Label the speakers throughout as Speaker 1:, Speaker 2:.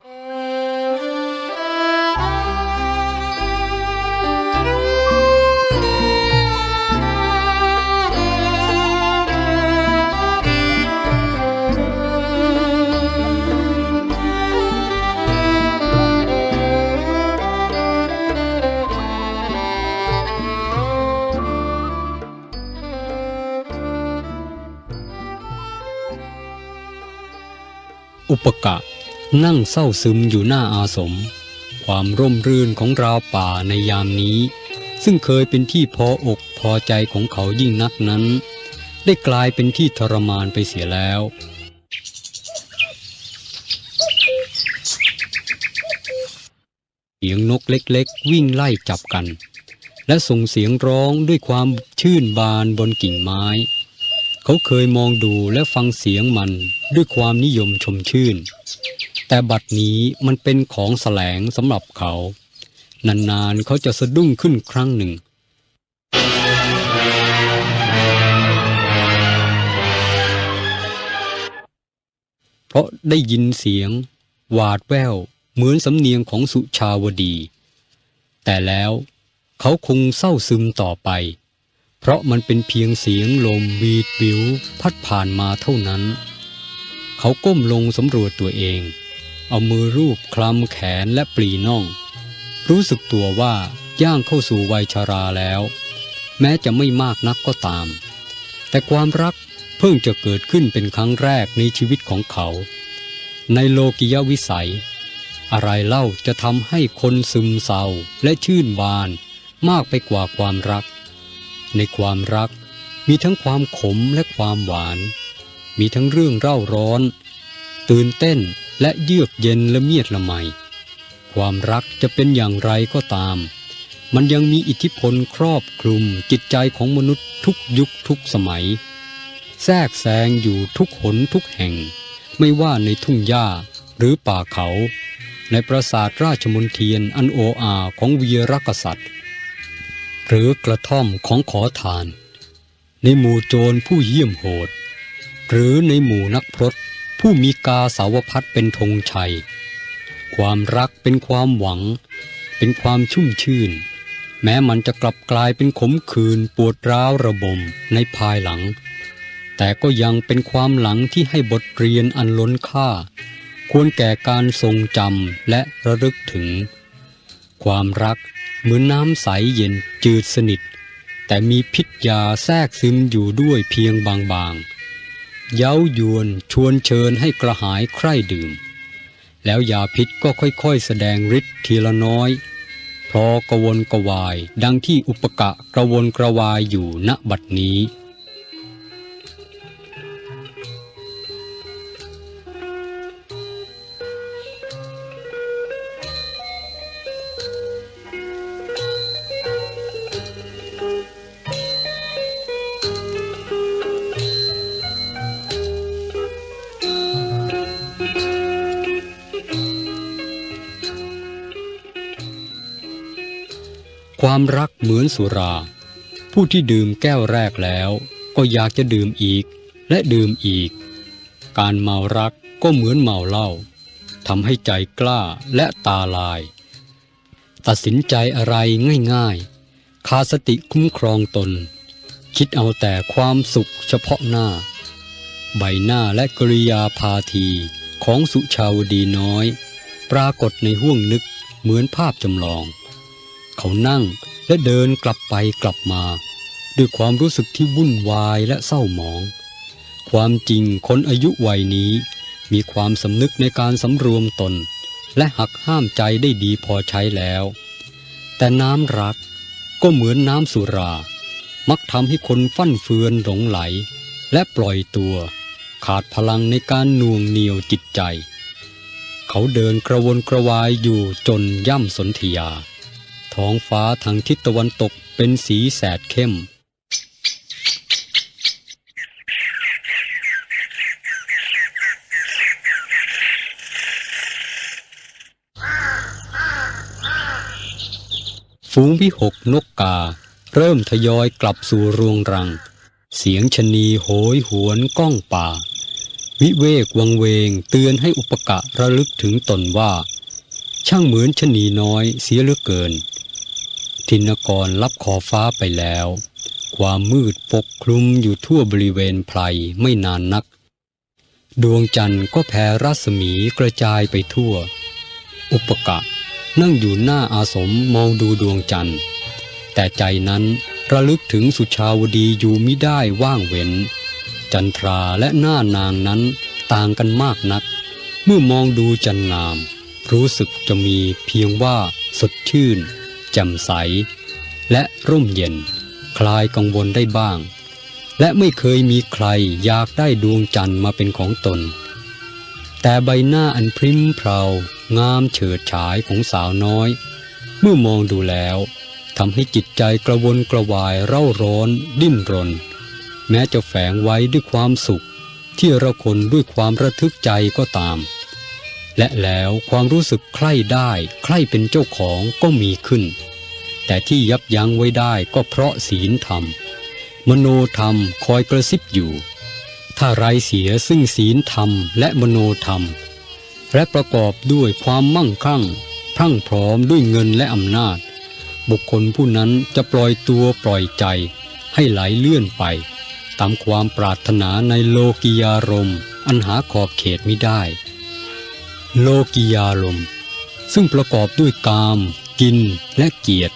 Speaker 1: อุปกะ นั่งเศร้าซึมอยู่หน้าอาสม ความร่มรื่นของราวป่าในยามนี้ ซึ่งเคยเป็นที่พออกพอใจของเขายิ่งนักนั้น ได้กลายเป็นที่ทรมานไปเสียแล้ว เสียงนกเล็กๆ วิ่งไล่จับกัน และส่งเสียงร้องด้วยความชื่นบานบนกิ่งไม้ เขาเคยมองดูและฟังเสียงมันด้วยความนิยมชมชื่น แต่บัดนี้มันเป็นของแสลงสำหรับเขา นานๆเขาจะสะดุ้งขึ้นครั้งหนึ่ง เพราะได้ยินเสียง หวาดแววเหมือนสำเนียงของสุชาวดี แต่แล้วเขาคงเศร้าซึมต่อไป เพราะมันเป็นเพียงเสียงลมวีดวิวพัดผ่านมาเท่านั้น เขาก้มลงสำรวจตัวเอง เอามือรูปคลำแขนและปลีน่อง รู้สึกตัวว่าย่างเข้าสู่วัยชาราแล้ว แม้จะไม่มากนักก็ตาม แต่ความรักเพิ่งจะเกิดขึ้นเป็นครั้งแรกในชีวิตของเขา ในโลกิยวิสัย อะไรเล่าจะทำให้คนซึมเศร้าและชื่นบานมากไปกว่าความรัก ในความรักมีทั้งความขมและความหวาน มีทั้งเรื่องเร่าร้อน ตื่นเต้น และเยือกเย็นและเมียดละไม ความรักจะเป็นอย่างไรก็ตาม มันยังมีอิทธิพลครอบคลุมจิตใจของมนุษย์ทุกยุคทุกสมัย แทรกแซงอยู่ทุกหนทุกแห่ง ไม่ว่าในทุ่งหญ้าหรือป่าเขา ในปราสาทราชมนเทียนอันโออาของเวียรกษัตริย์ หรือกระท่อมของขอทาน ในหมู่โจรผู้เยี่ยมโหด หรือในหมู่นักพรต ผู้มีกาสาวพัดเป็นธงชัย ความรักเป็นความหวัง เป็นความชุ่มชื่น แม้มันจะกลับกลายเป็นขมขื่นปวดร้าวระบมในภายหลัง แต่ก็ยังเป็นความหลังที่ให้บทเรียนอันล้นค่า ควรแก่การทรงจำและระลึกถึง ความรักเหมือนน้ำใสเย็นจืดสนิท แต่มีพิษยาแทรกซึมอยู่ด้วยเพียงบางๆ เย้ายวนชวนเชิญให้กระหายใคร่ดื่ม แล้วยาพิษก็ค่อยๆ แสดงฤทธิ์ทีละน้อย พอกระวนกระวายดังที่อุปกะกระวนกระวายอยู่ณบัดนี้ ความรักเหมือนสุรา ผู้ที่ดื่มแก้วแรกแล้ว ก็อยากจะดื่มอีกและดื่มอีก การเมารักก็เหมือนเมาเหล้าทำให้ใจกล้าและตาลาย ตัดสินใจอะไรง่ายๆขาดสติคุ้มครองตน คิดเอาแต่ความสุขเฉพาะหน้า ใบหน้าและกริยาพาทีของสุชาวดีน้อย ปรากฏในห้วงนึกเหมือนภาพจำลอง เขานั่งและเดินกลับไปกลับมา ด้วยความรู้สึกที่วุ่นวายและเศร้าหมอง ความจริงคนอายุวัยนี้มีความสำนึกในการสำรวมตน และหักห้ามใจได้ดีพอใช้แล้ว แต่น้ำรักก็เหมือนน้ำสุรา มักทำให้คนฟั่นเฟือนหลงไหล และปล่อยตัว ขาดพลังในการน่วงเหนียวจิตใจ เขาเดินกระวนกระวายอยู่จนย่ำสนธยา ท้องฟ้าทางทิศตะวันตกเป็นสีแสดเข้ม ฝูงวิหกนกกา เริ่มทยอยกลับสู่รวงรัง เสียงชนีโหยหวนก้องป่า วิเวกวังเวงเตือนให้อุปกะระลึกถึงตนว่า ช่างเหมือนชนีน้อยเสียเหลือเกิน ทินกรรับขอฟ้าไปแล้ว ความมืดปกคลุมอยู่ทั่วบริเวณไพรไม่นานนัก ดวงจันทร์ก็แผ่รัศมีกระจายไปทั่ว อุปกะนั่งอยู่หน้าอาสมมองดูดวงจันทร์ แต่ใจนั้นระลึกถึงสุชาวดีอยู่มิได้ว่างเว้น จันทราและหน้านางนั้นต่างกันมากนัก เมื่อมองดูจันงาม รู้สึกจะมีเพียงว่าสดชื่น แจ่มใส และร่มเย็น คลายกังวลได้บ้าง และไม่เคยมีใครอยากได้ดวงจันทร์มาเป็นของตน แต่ใบหน้าอันพริ้มเพรางามเฉิดฉายของสาวน้อย เมื่อมองดูแล้วทำให้จิตใจกระวนกระวายเร่าร้อน ดิ้นรน แม้จะแฝงไว้ด้วยความสุข ที่ระคนด้วยความระทึกใจก็ตาม และแล้วความรู้สึกใคร่ได้ใคร่เป็นเจ้าของก็มีขึ้น แต่ที่ยับยั้งไว้ได้ก็เพราะศีลธรรม มโนธรรมคอยกระซิบอยู่ ถ้าไรเสียซึ่งศีลธรรมและมโนธรรม และประกอบด้วยความมั่งคั่ง พรั่งพร้อมด้วยเงินและอำนาจ บุคคลผู้นั้นจะปล่อยตัวปล่อยใจ ให้ไหลเลื่อนไป ตามความปรารถนาในโลกิยารมณ์อันหาขอบเขตไม่ได้ โลกิยารมซึ่งประกอบด้วยกาม กินและเกียรติ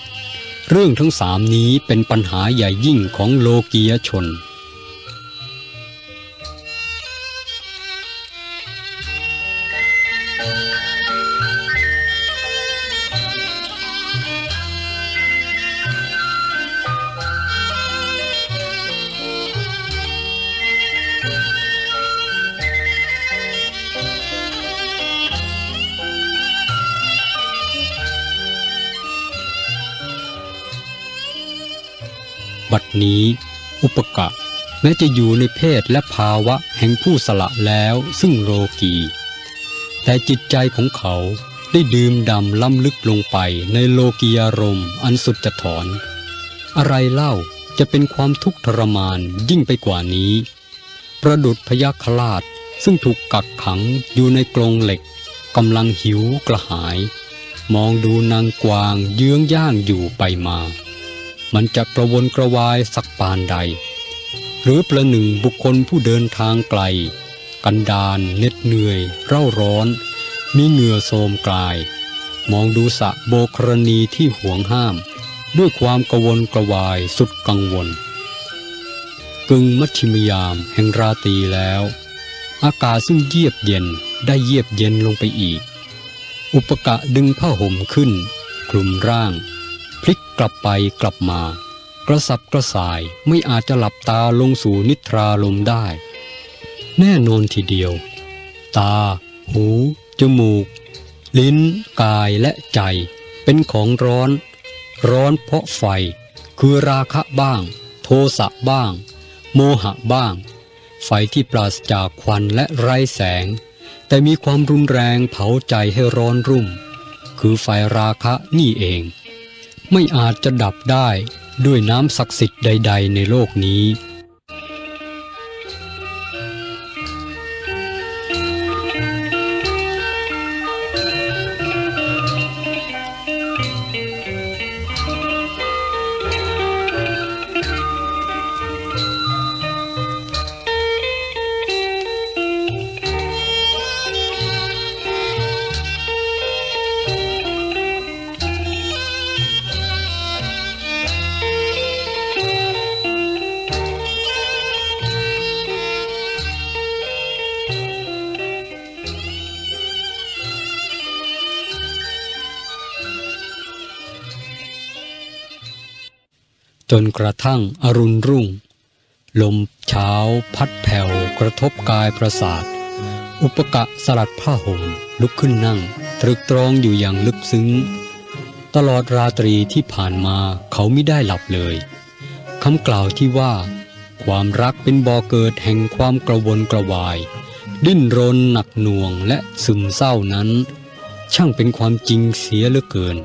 Speaker 1: เรื่องทั้งสามนี้เป็นปัญหาใหญ่ยิ่งของโลกียชน บัดนี้ อุปกะแม้จะอยู่ในเพศและภาวะแห่งผู้สละแล้วซึ่งโลกีแต่จิตใจของเขาได้ดื่มดำล้ำลึกลงไปในโลกียารมณ์อันสุดจะถอน อะไรเล่าจะเป็นความทุกข์ทรมานยิ่งไปกว่านี้ ประดุดพยัคฆราชซึ่งถูกกักขังอยู่ในกรงเหล็กกำลังหิวกระหาย มองดูนางกวางเยื้องย่างอยู่ไปมา มันจะกระวนกระวายสักปานใด หรือประหนึ่งบุคคลผู้เดินทางไกล กันดานเหน็ดเหนื่อย เร่าร้อน มีเหงื่อโทมกลาย มองดูสะโบกรณีที่ห่วงห้าม ด้วยความกระวนกระวายสุดกังวล กึ่งมัชชิมยามแห่งราตรีแล้ว อากาศซึ่งเยียบเย็นได้เยียบเย็นลงไปอีก อุปกะดึงผ้าห่มขึ้น คลุมร่าง พลิกกลับไปกลับมา กระสับกระส่ายไม่อาจจะหลับตาลงสู่นิทราลมได้ แน่นอนทีเดียว ตา หู จมูก ลิ้น กายและใจ เป็นของร้อน ร้อนเพราะไฟ คือราคะบ้าง โทสะบ้าง โมหะบ้าง ไฟที่ปราศจากควันและไร้แสง แต่มีความรุนแรงเผาใจให้ร้อนรุ่ม คือไฟราคะนี่เอง ไม่อาจจะดับได้ด้วยน้ำศักดิ์สิทธิ์ใด ๆ ในโลกนี้ จนกระทั่งอรุณรุ่ง ลมเช้าพัดแผ่วกระทบกายประสาท อุปกะสลัดผ้าห่มลุกขึ้นนั่ง ตรึกตรองอยู่อย่างลึกซึ้ง ตลอดราตรีที่ผ่านมาเขาไม่ได้หลับเลยคำกล่าวที่ว่า ความรักเป็นบ่อเกิดแห่งความกระวนกระวาย ดิ้นรนหนักหน่วงและซึมเศร้านั้น ช่างเป็นความจริงเสียเหลือเกิน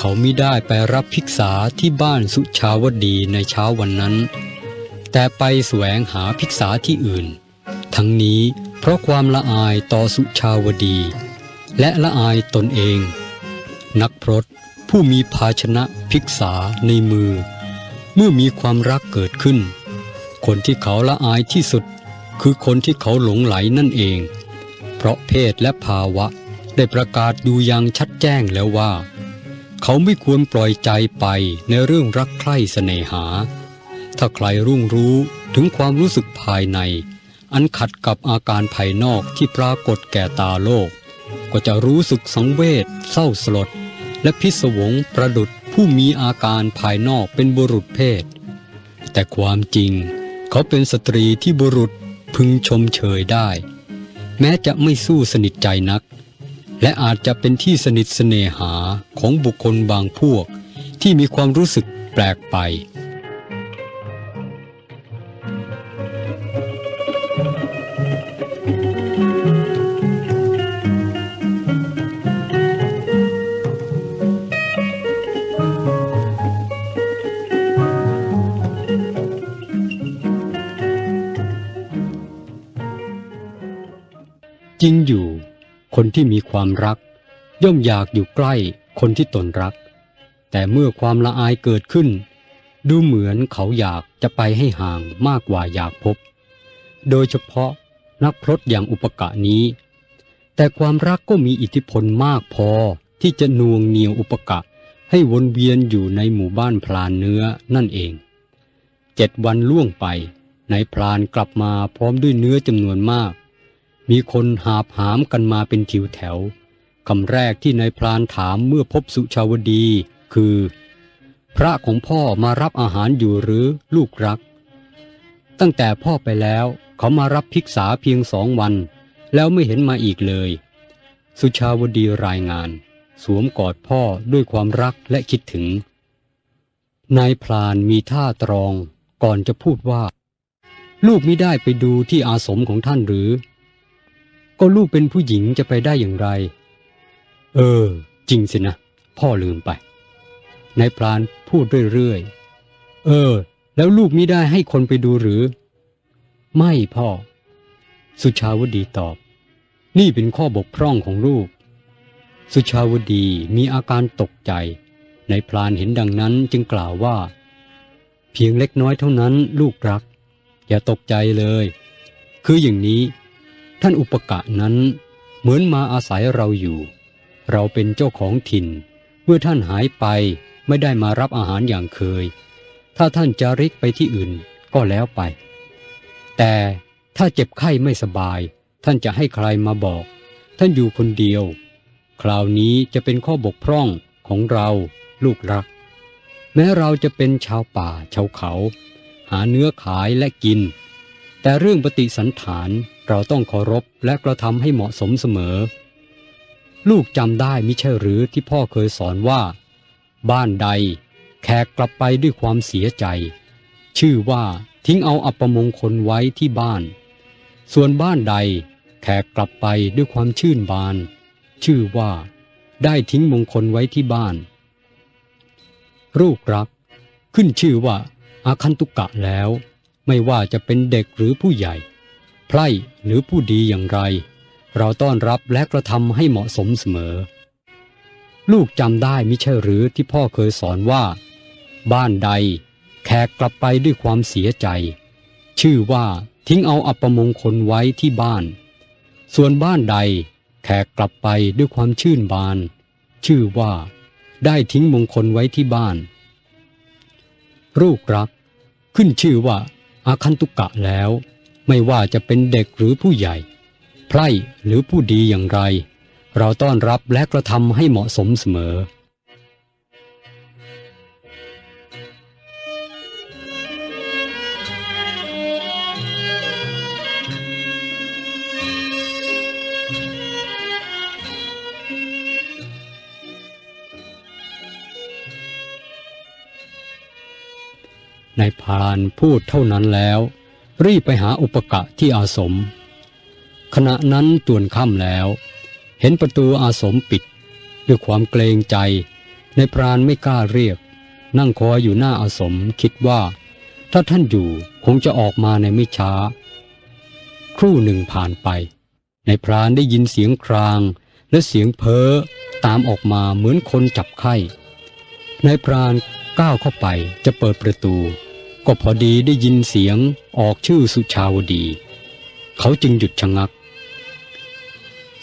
Speaker 1: เขามิได้ไปรับภิกษาที่บ้านสุชาวดีในเช้าวันนั้น แต่ไปแสวงหาภิกษาที่อื่น ทั้งนี้เพราะความละอายต่อสุชาวดี และละอายตนเอง นักพรตผู้มีภาชนะพิกษาในมือ เมื่อมีความรักเกิดขึ้น คนที่เขาละอายที่สุด คือคนที่เขาหลงไหลนั่นเอง เพราะเพศและภาวะได้ประกาศอยู่อย่างชัดแจ้งแล้วว่า เขาไม่ควรปล่อยใจไปในเรื่องรักใคร่เสน่หา ถ้าใครรุ่งรู้ถึงความรู้สึกภายใน อันขัดกับอาการภายนอกที่ปรากฏแก่ตาโลก ก็จะรู้สึกสังเวชเศร้าสลด และพิศวงประดุดผู้มีอาการภายนอกเป็นบุรุษเพศ แต่ความจริง เขาเป็นสตรีที่บุรุษพึงชมเชยได้ แม้จะไม่สู้สนิทใจนัก และอาจจะเป็นที่สนิทเสน่หาของบุคคลบางพวก ที่มีความรู้สึกแปลกไป จริงอยู่ คนที่มีความรัก ย่อมอยากอยู่ใกล้คนที่ตนรัก แต่เมื่อความละอายเกิดขึ้น ดูเหมือนเขาอยากจะไปให้ห่างมากกว่าอยากพบ โดยเฉพาะนักพรตอย่างอุปกะนี้ แต่ความรักก็มีอิทธิพลมากพอที่จะนวงเหนียวอุปกะให้วนเวียนอยู่ในหมู่บ้านพลานเนื้อนั่นเอง เจ็ดวันล่วงไปนายพลานกลับมาพร้อมด้วยเนื้อจำนวนมาก มีคนหาบหามกันมาเป็นทิวแถวคำแรกที่นายพลานถามเมื่อพบสุชาวดี คือ พระของพ่อมารับอาหารอยู่หรือลูกรัก ตั้งแต่พ่อไปแล้วเขามารับภิกษาเพียงสองวัน แล้วไม่เห็นมาอีกเลย สุชาวดีรายงาน สวมกอดพ่อด้วยความรักและคิดถึงนายพลานมีท่าตรองก่อนจะพูดว่า ลูกไม่ได้ไปดูที่อาสมของท่านหรือ ก็ลูกเป็นผู้หญิงจะไปได้อย่างไร เออ จริงสินะ พ่อลืมไป นายพรานพูดเรื่อยๆ เออ แล้วลูกมิได้ให้คนไปดูหรือ ไม่พ่อ สุชาวดีตอบ นี่เป็นข้อบกพร่องของลูก สุชาวดีมีอาการตกใจ นายพรานเห็นดังนั้นจึงกล่าวว่า เพียงเล็กน้อยเท่านั้นลูกรัก อย่าตกใจเลย คืออย่างนี้ ท่านอุปกะนั้นเหมือนมาอาศัยเราอยู่ เราเป็นเจ้าของถิ่น เมื่อท่านหายไปไม่ได้มารับอาหารอย่างเคย ถ้าท่านจะริกไปที่อื่นก็แล้วไป แต่ถ้าเจ็บไข้ไม่สบาย ท่านจะให้ใครมาบอก ท่านอยู่คนเดียว คราวนี้จะเป็นข้อบกพร่องของเราลูกรัก แม้เราจะเป็นชาวป่าชาวเขา หาเนื้อขายและกิน แต่เรื่องปฏิสันฐาน เราต้องเคารพและกระทำให้เหมาะสมเสมอ ลูกจำได้มิใช่หรือที่พ่อเคยสอนว่า บ้านใด แขกกลับไปด้วยความเสียใจ ชื่อว่าทิ้งเอาอัปมงคลไว้ที่บ้าน ส่วนบ้านใด แขกกลับไปด้วยความชื่นบาน ชื่อว่า ได้ทิ้งมงคลไว้ที่บ้าน ลูกรัก ขึ้นชื่อว่าอาคันตุกะแล้ว ไม่ว่าจะเป็นเด็กหรือผู้ใหญ่ ไพร่หรือผู้ดีอย่างไร เราต้อนรับและกระทำให้เหมาะสมเสมอ ลูกจำได้มิใช่หรือที่พ่อเคยสอนว่า บ้านใด แขกกลับไปด้วยความเสียใจ ชื่อว่าทิ้งเอาอัปมงคลไว้ที่บ้าน ส่วนบ้านใด แขกกลับไปด้วยความชื่นบาน ชื่อว่า ได้ทิ้งมงคลไว้ที่บ้าน ลูกรัก ขึ้นชื่อว่าอาคันตุกะแล้ว ไม่ว่าจะเป็นเด็กหรือผู้ใหญ่ ไพร่หรือผู้ดีอย่างไร เราต้อนรับและกระทำให้เหมาะสมเสมอนายพรานพูดเท่านั้นแล้ว รีบไปหาอุปกะที่อาสม ขณะนั้นตวนค่ำแล้ว เห็นประตูอาสมปิด ด้วยความเกรงใจ ในพรานไม่กล้าเรียก นั่งคอยอยู่หน้าอาสมคิดว่า ถ้าท่านอยู่คงจะออกมาในไม่ช้า ครู่หนึ่งผ่านไป ในพรานได้ยินเสียงครางและเสียงเพ้อตามออกมาเหมือนคนจับไข้นายพรานก้าวเข้าไปจะเปิดประตู ก็พอดีได้ยินเสียงออกชื่อสุชาวดี เขาจึงหยุดชะงัก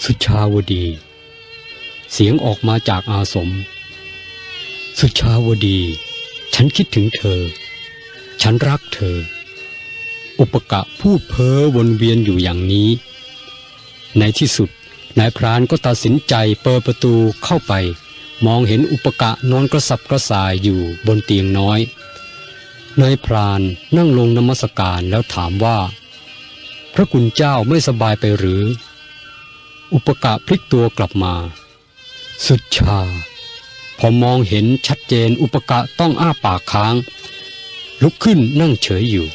Speaker 1: สุชาวดี เสียงออกมาจากอาสม สุชาวดี ฉันคิดถึงเธอ ฉันรักเธอ อุปกะพูดเพ้อวนเวียนอยู่อย่างนี้ ในที่สุดนายพรานก็ตัดสินใจเปิดประตูเข้าไป มองเห็นอุปกะนอนกระสับกระส่ายอยู่บนเตียงน้อย นายพรานนั่งลงนมัสการแล้วถามว่า พระคุณเจ้าไม่สบายไปหรือ อุปกะพลิกตัวกลับมา สุดชา พอมองเห็นชัดเจนอุปกะต้องอ้าปากค้าง ลุกขึ้นนั่งเฉยอยู่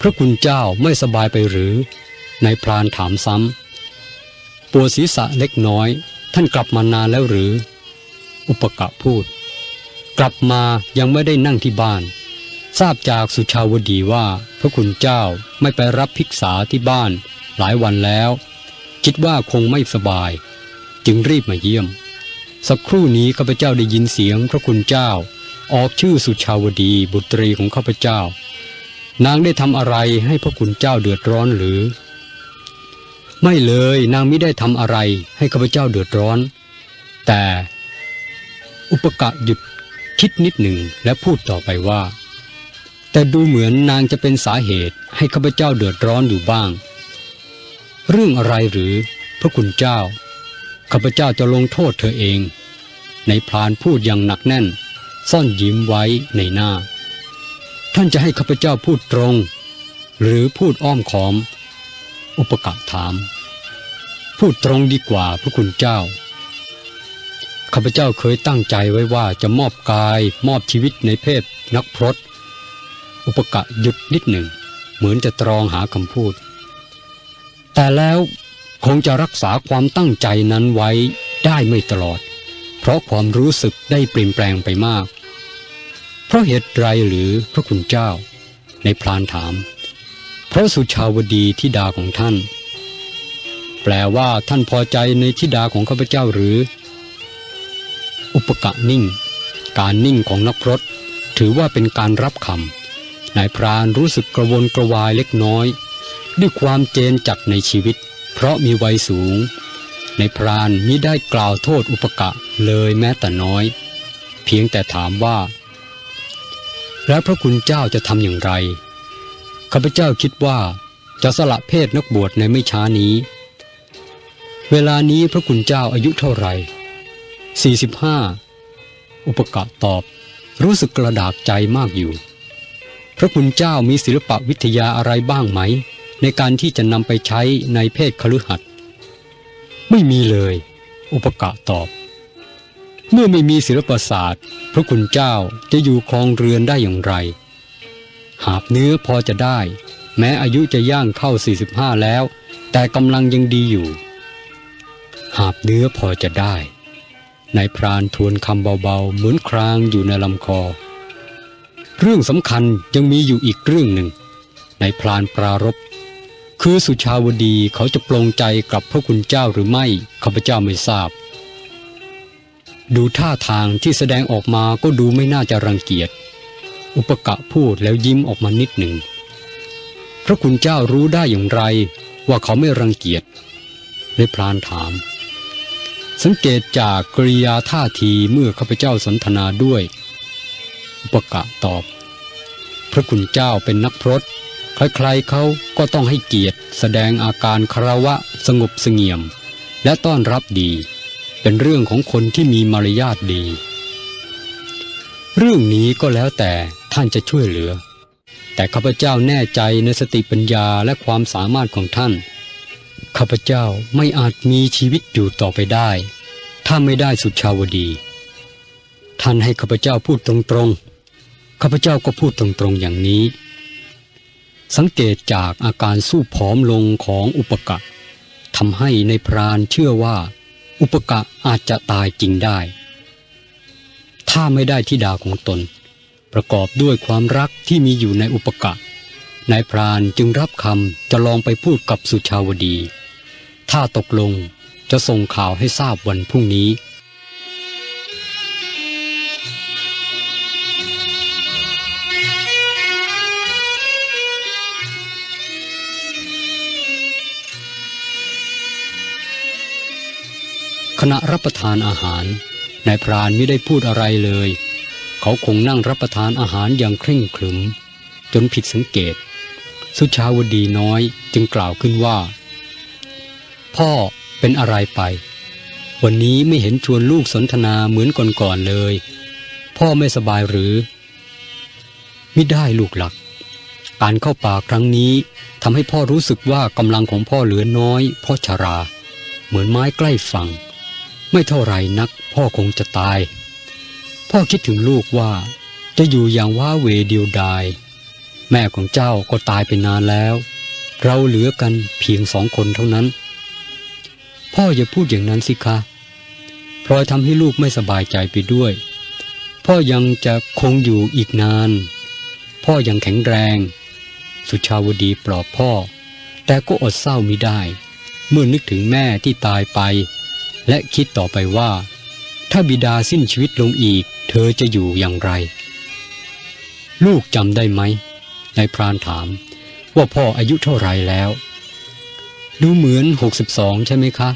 Speaker 1: พระคุณเจ้าไม่สบายไปหรือนายพรานถามซ้ำปวดศีรษะเล็กน้อย ท่านกลับมานานแล้วหรือ อุปกะพูด กลับมายังไม่ได้นั่งที่บ้าน ทราบจากสุชาวดีว่าพระคุณเจ้าไม่ไปรับภิกษาที่บ้านหลายวันแล้ว คิดว่าคงไม่สบาย จึงรีบมาเยี่ยม สักครู่นี้ข้าพเจ้าได้ยินเสียงพระคุณเจ้า ออกชื่อสุชาวดีบุตรีของข้าพเจ้า นางได้ทำอะไรให้พระคุณเจ้าเดือดร้อนหรือ ไม่เลยนางไม่ได้ทำอะไรให้ข้าพเจ้าเดือดร้อน แต่อุปกะหยุด คิดนิดหนึ่งและพูดต่อไปว่า แต่ดูเหมือนนางจะเป็นสาเหตุให้ข้าพเจ้าเดือดร้อนอยู่บ้าง เรื่องอะไรหรือพระคุณเจ้าข้าพเจ้าจะลงโทษเธอเอง ในพรานพูดอย่างหนักแน่น ซ่อนยิ้มไว้ในหน้า ท่านจะให้ข้าพเจ้าพูดตรง หรือพูดอ้อมขอม อุปกะถาม พูดตรงดีกว่าพระคุณเจ้า ข้าพเจ้าเคยตั้งใจไว้ว่าจะมอบกายมอบชีวิตในเพศนักพรตอุปกะหยุดนิดหนึ่ง เหมือนจะตรองหาคำพูด แต่แล้วคงจะรักษาความตั้งใจนั้นไว้ได้ไม่ตลอด เพราะความรู้สึกได้เปลี่ยนแปลงไปมาก เพราะเหตุไรหรือพระคุณเจ้า ในพรานถาม เพราะสุชาวดีทิดาของท่าน แปลว่าท่านพอใจในทิดาของข้าพเจ้าหรือ อุปกะนิ่ง การนิ่งของนักพรตถือว่าเป็นการรับคำนายพรานรู้สึกกระวนกระวายเล็กน้อย ด้วยความเจนจัดในชีวิต เพราะมีวัยสูงในพรานมิได้กล่าวโทษอุปกะเลยแม้แต่น้อย เพียงแต่ถามว่า แล้วพระคุณเจ้าจะทำอย่างไรข้าพเจ้าคิดว่าจะสละเพศนักบวชในไม่ช้านี้ เวลานี้พระคุณเจ้าอายุเท่าไหร่ 45 อุปกะตอบ รู้สึกกระดากใจมากอยู่ พระคุณเจ้ามีศิลปะวิทยาอะไรบ้างไหม ในการที่จะนำไปใช้ในเพศคฤหัสถ์ไม่มีเลย อุปกะตอบ เมื่อไม่มีศิลปศาสตร์ พระคุณเจ้าจะอยู่ครองเรือนได้อย่างไร หาบเนื้อพอจะได้ แม้อายุจะย่างเข้า 45 แล้ว แต่กำลังยังดีอยู่ หาบเนื้อพอจะได้ นายพรานทวนคำเบาๆ เหมือนครางอยู่ในลำคอ เรื่องสำคัญยังมีอยู่อีกเรื่องหนึ่งนายพรานปรารบคือสุชาวดีเขาจะปลงใจกับพระคุณเจ้าหรือไม่ข้าพเจ้าไม่ทราบ ดูท่าทางที่แสดงออกมาก็ดูไม่น่าจะรังเกียจ อุปกะพูดแล้วยิ้มออกมานิดหนึ่ง พระคุณเจ้ารู้ได้อย่างไรว่าเขาไม่รังเกียจนายพรานถาม สังเกตจากกริยาท่าทีเมื่อข้าพเจ้าสนทนาด้วย อุปกะตอบ พระคุณเจ้าเป็นนักพรตใครๆเขาก็ต้องให้เกียรติ แสดงอาการคารวะสงบเสงี่ยม และต้อนรับดี เป็นเรื่องของคนที่มีมารยาทดี เรื่องนี้ก็แล้วแต่ท่านจะช่วยเหลือ แต่ข้าพเจ้าแน่ใจในสติปัญญาและความสามารถของท่าน ข้าพเจ้าไม่อาจมีชีวิตอยู่ต่อไปได้ ถ้าไม่ได้สุชาวดี ท่านให้ข้าพเจ้าพูดตรงๆข้าพเจ้าก็พูดตรงๆอย่างนี้ สังเกตจากอาการสู้ผอมลงของอุปกะทำให้ในพรานเชื่อว่า อุปกะอาจจะตายจริงได้ ถ้าไม่ได้ทิดาของตน ประกอบด้วยความรักที่มีอยู่ในอุปกะนายพรานจึงรับคำจะลองไปพูดกับสุชาวดี ถ้าตกลงจะส่งข่าวให้ทราบวันพรุ่งนี้ ขณะรับประทานอาหารนายพรานไม่ได้พูดอะไรเลย เขาคงนั่งรับประทานอาหารอย่างเคร่งขรึม จนผิดสังเกต สุชาวดีน้อยจึงกล่าวขึ้นว่า พ่อเป็นอะไรไป วันนี้ไม่เห็นชวนลูกสนทนาเหมือนก่อนๆเลย พ่อไม่สบายหรือ ไม่ได้ลูกหลัก การเข้าป่าครั้งนี้ทำให้พ่อรู้สึกว่ากำลังของพ่อเหลือน้อย เพราะชรา เหมือนไม้ใกล้ฝั่ง ไม่เท่าไรนัก พ่อคงจะตาย พ่อคิดถึงลูกว่า จะอยู่อย่างว้าเวเดียวดายแม่ของเจ้าก็ตายไปนานแล้ว เราเหลือกันเพียงสองคนเท่านั้น พ่ออย่าพูดอย่างนั้นสิคะพลอยทำให้ลูกไม่สบายใจไปด้วย พ่อยังจะคงอยู่อีกนาน พ่อยังแข็งแรง สุชาวดีปลอบพ่อ แต่ก็อดเศร้ามิได้ เมื่อนึกถึงแม่ที่ตายไป และคิดต่อไปว่า ถ้าบิดาสิ้นชีวิตลงอีก เธอจะอยู่อย่างไร ลูกจำได้ไหมนายพรานถาม ว่าพ่ออายุเท่าไรแล้ว ดูเหมือนหกสิบสองใช่ไหมคะ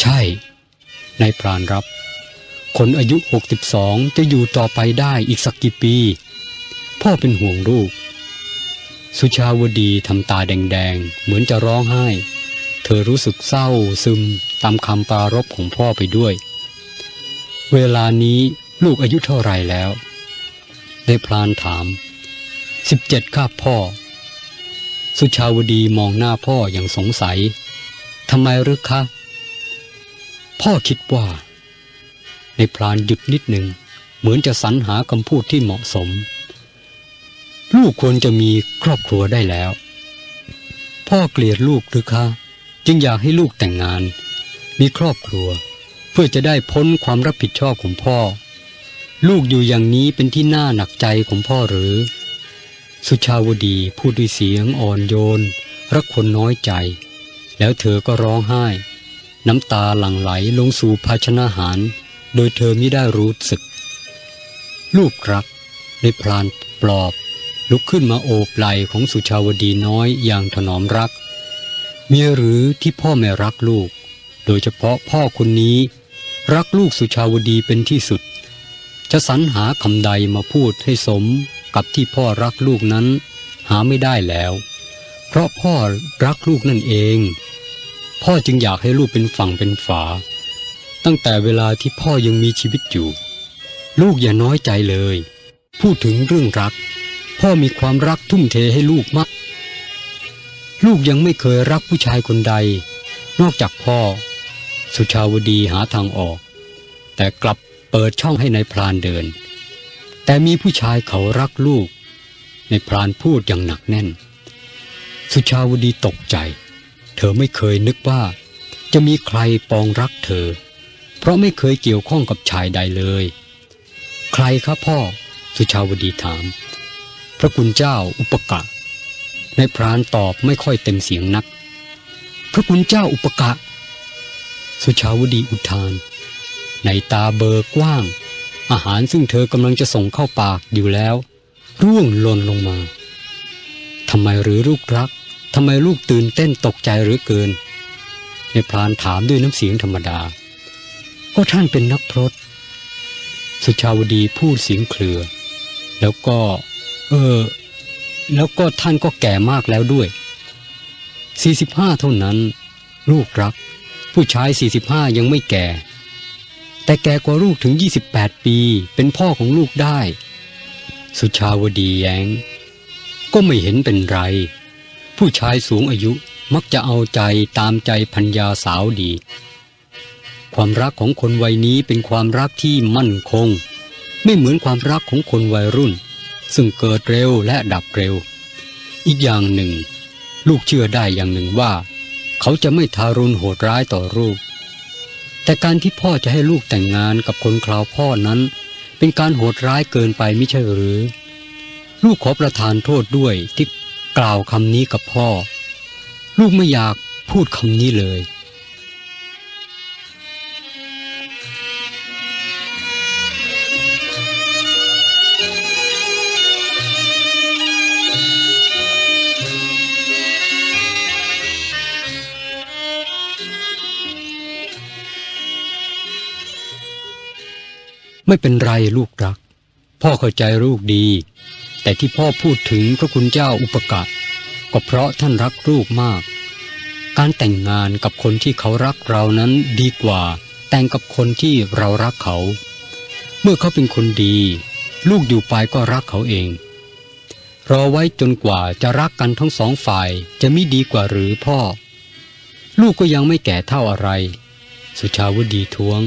Speaker 1: ใช่ นายพรานรับ คนอายุหกสิบสองจะอยู่ต่อไปได้อีกสักกี่ปี พ่อเป็นห่วงลูก สุชาวดีทำตาแดงๆ เหมือนจะร้องไห้ เธอรู้สึกเศร้าซึมตามคำปรารบของพ่อไปด้วย เวลานี้ลูกอายุเท่าไรแล้วในพรานถามสิบเจ็ดครับพ่อ สุชาวดีมองหน้าพ่ออย่างสงสัยทำไมหรือคะ พ่อคิดว่า ในพรานหยุดนิดหนึ่ง เหมือนจะสรรหาคำพูดที่เหมาะสม ลูกควรจะมีครอบครัวได้แล้ว พ่อเกลียดลูกหรือคะ จึงอยากให้ลูกแต่งงาน มีครอบครัว เพื่อจะได้พ้นความรับผิดชอบของพ่อ ลูกอยู่อย่างนี้เป็นที่น่าหนักใจของพ่อหรือ สุชาวดีพูดด้วยเสียงอ่อนโยน รักคนน้อยใจ แล้วเธอก็ร้องไห้ น้ำตาหลั่งไหลลงสู่ภาชนะหาร โดยเธอไม่ได้รู้สึก ลูกรักในพรานปลอบ ลุกขึ้นมาโอบไหลของสุชาวดีน้อยอย่างถนอมรัก เมียหรือที่พ่อไม่รักลูก โดยเฉพาะพ่อคนนี้ รักลูกสุชาวดีเป็นที่สุด จะสรรหาคำใดมาพูดให้สม กับที่พ่อรักลูกนั้น หาไม่ได้แล้ว เพราะพ่อรักลูกนั่นเอง พ่อจึงอยากให้ลูกเป็นฝั่งเป็นฝา ตั้งแต่เวลาที่พ่อยังมีชีวิตอยู่ ลูกอย่าน้อยใจเลย พูดถึงเรื่องรัก พ่อมีความรักทุ่มเทให้ลูกมาก ลูกยังไม่เคยรักผู้ชายคนใด นอกจากพ่อ สุชาวดีหาทางออก แต่กลับเปิดช่องให้ในายพรานเดิน แต่มีผู้ชายเขารักลูก ในพรานพูดอย่างหนักแน่น สุชาวดีตกใจ เธอไม่เคยนึกว่า จะมีใครปองรักเธอ เพราะไม่เคยเกี่ยวข้องกับชายใดเลย ใครครับพ่อ สุชาวดีถาม พระคุณเจ้าอุปกะในพรานตอบไม่ค่อยเต็มเสียงนัก พระคุณเจ้าอุปกะ สุชาวดีอุทาน ในตาเบอร์กว้าง อาหารซึ่งเธอกำลังจะส่งเข้าปากอยู่แล้ว ร่วงหล่นลงมาทำไมหรือลูกรักทำไมลูกตื่นเต้นตกใจหรือเกินในพรานถามด้วยน้ำเสียงธรรมดา ก็ท่านเป็นนักพรตสุชาวดีพูดเสียงเครือ แล้วก็ เออ แล้วก็ท่านก็แก่มากแล้วด้วย 45 เท่านั้น ลูกรัก ผู้ชาย 45 ยังไม่แก่ แต่แกกว่าลูกถึง 28 ปี เป็นพ่อของลูกได้ สุชาวดีแยง้ง ก็ไม่เห็นเป็นไร ผู้ชายสูงอายุมักจะเอาใจตามใจพัญญาสาวดี ความรักของคนวัยนี้เป็นความรักที่มั่นคง ไม่เหมือนความรักของคนวัยรุ่น ซึ่งเกิดเร็วและดับเร็ว อีกอย่างหนึ่ง ลูกเชื่อได้อย่างหนึ่งว่า เขาจะไม่ทารุณโหดร้ายต่อลูก แต่การที่พ่อจะให้ลูกแต่งงานกับคนคราวพ่อนั้น เป็นการโหดร้ายเกินไปไม่ใช่หรือ ลูกขอประทานโทษด้วยที่กล่าวคำนี้กับพ่อ ลูกไม่อยากพูดคำนี้เลย ไม่เป็นไรลูกรัก พ่อเข้าใจลูกดี แต่ที่พ่อพูดถึงพระคุณเจ้าอุปกะก็เพราะท่านรักลูกมาก การแต่งงานกับคนที่เขารักเรานั้นดีกว่า แต่งกับคนที่เรารักเขา เมื่อเขาเป็นคนดี ลูกอยู่ไปก็รักเขาเอง รอไว้จนกว่าจะรักกันทั้งสองฝ่ายจะม่ดีกว่าหรือพ่อ ลูกก็ยังไม่แก่เท่าอะไร สุชาวดีท้วง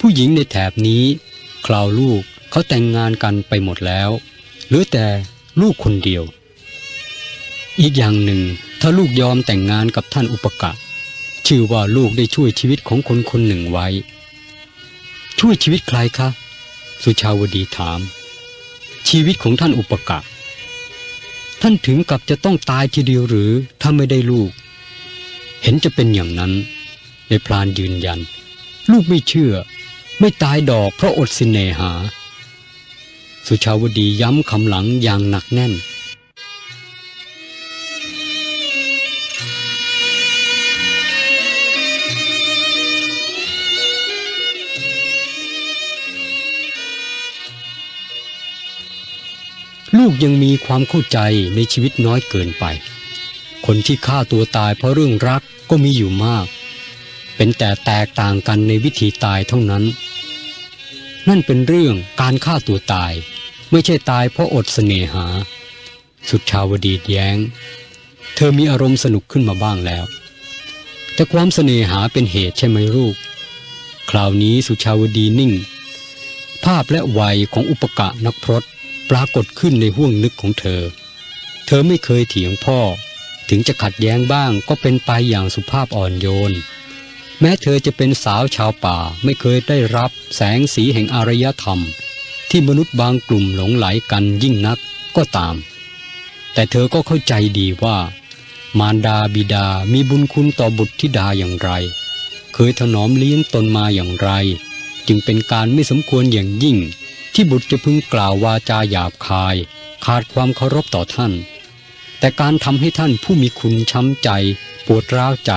Speaker 1: ผู้หญิงในแถบนี้คราวลูกเขาแต่งงานกันไปหมดแล้ว เหลือแต่ลูกคนเดียว อีกอย่างหนึ่ง ถ้าลูกยอมแต่งงานกับท่านอุปกะชื่อว่าลูกได้ช่วยชีวิตของคนคนหนึ่งไว้ ช่วยชีวิตใครคะ สุชาวดีถาม ชีวิตของท่านอุปกะ ท่านถึงกับจะต้องตายทีเดียวหรือถ้าไม่ได้ลูก เห็นจะเป็นอย่างนั้นในพลานยืนยัน ลูกไม่เชื่อ ไม่ตายดอกเพราะอดสินเนหา สุชาวดีย้ำคำหลังอย่างหนักแน่น ลูกยังมีความเข้าใจในชีวิตน้อยเกินไป คนที่ฆ่าตัวตายเพราะเรื่องรักก็มีอยู่มาก เป็นแต่แตกต่างกันในวิธีตายเท่านั้น นั่นเป็นเรื่องการฆ่าตัวตาย ไม่ใช่ตายเพราะอดเสน่หา สุดชาวดีแย้ง เธอมีอารมณ์สนุกขึ้นมาบ้างแล้ว แต่ความเสน่หาเป็นเหตุใช่ไหมลูกคราวนี้สุชาวดีนิ่ง ภาพและวัยของอุปกะนักพรตปรากฏขึ้นในห้วงนึกของเธอ เธอไม่เคยเถียงพ่อ ถึงจะขัดแย้งบ้างก็เป็นไปอย่างสุภาพอ่อนโยน แม้เธอจะเป็นสาวชาวป่าไม่เคยได้รับแสงสีแห่งอารยธรรม ที่มนุษย์บางกลุ่มหลงไหลกันยิ่งนักก็ตาม แต่เธอก็เข้าใจดีว่า มารดาบิดามีบุญคุณต่อบุตรธิดาอย่างไร เคยถนอมเลี้ยงตนมาอย่างไร จึงเป็นการไม่สมควรอย่างยิ่ง ที่บุตรจะพึงกล่าววาจาหยาบคาย ขาดความเคารพต่อท่าน แต่การทำให้ท่านผู้มีคุณช้ำใจ ปวดร้าวใจ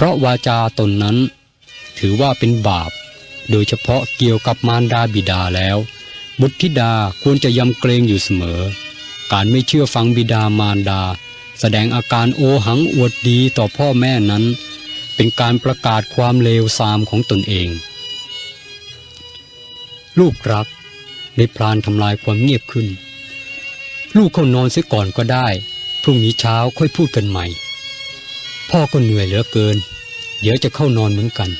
Speaker 1: เพราะวาจาตนนั้น ถือว่าเป็นบาป โดยเฉพาะเกี่ยวกับมารดาบิดาแล้ว บุตรธิดาควรจะยำเกรงอยู่เสมอ การไม่เชื่อฟังบิดามารดา แสดงอาการโอหังอวดดีต่อพ่อแม่นั้น เป็นการประกาศความเลวทรามของตนเอง ลูกรักในพลานทำลายความเงียบขึ้น ลูกเข้านอนเสียก่อนก็ได้ พรุ่งนี้เช้าค่อยพูดกันใหม่ พ่อก็เหนื่อยเหลือเกิน เดี๋ยวจะเข้านอนเหมือนกัน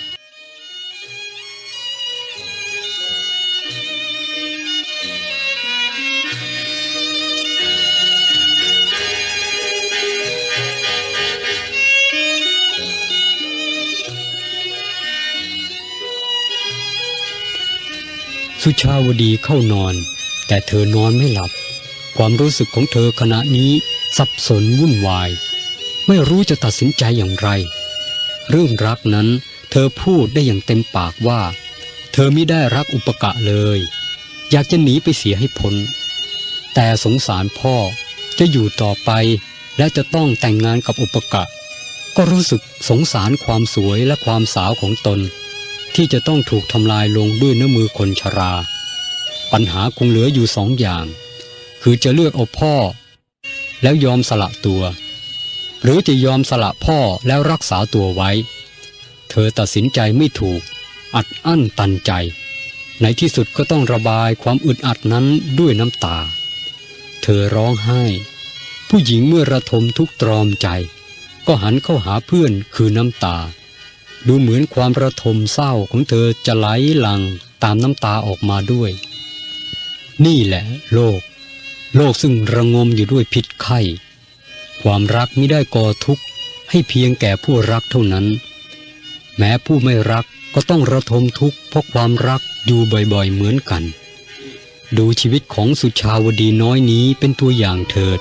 Speaker 1: สุชาวดีเข้านอน แต่เธอนอนไม่หลับ ความรู้สึกของเธอขณะนี้สับสนวุ่นวาย ไม่รู้จะตัดสินใจอย่างไร เรื่องรักนั้น เธอพูดได้อย่างเต็มปากว่า เธอไม่ได้รักอุปกะเลย อยากจะหนีไปเสียให้พ้นแต่สงสารพ่อจะอยู่ต่อไปและจะต้องแต่งงานกับอุปกะ ก็รู้สึกสงสารความสวยและความสาวของตน ที่จะต้องถูกทำลายลงด้วยเนื้อมือคนชรา ปัญหาคงเหลืออยู่สองอย่าง คือจะเลือกเอาพ่อ แล้วยอมสละตัว หรือจะยอมสละพ่อแล้วรักษาตัวไว้ เธอตัดสินใจไม่ถูก อัดอั้นตันใจ ในที่สุดก็ต้องระบายความอึดอัดนั้นด้วยน้ำตา เธอร้องไห้ ผู้หญิงเมื่อระทมทุกตรอมใจ ก็หันเข้าหาเพื่อนคือน้ำตา ดูเหมือนความระทมเศร้าของเธอจะไหลหลังตามน้ำตาออกมาด้วย นี่แหละ โลก โลกซึ่งระงมอยู่ด้วยพิษไข้ ความรักไม่ได้ก่อทุกข์ให้เพียงแก่ผู้รักเท่านั้น แม้ผู้ไม่รักก็ต้องระทมทุกข์เพราะความรักอยู่บ่อยๆเหมือนกัน ดูชีวิตของสุชาวดีน้อยนี้เป็นตัวอย่างเถิด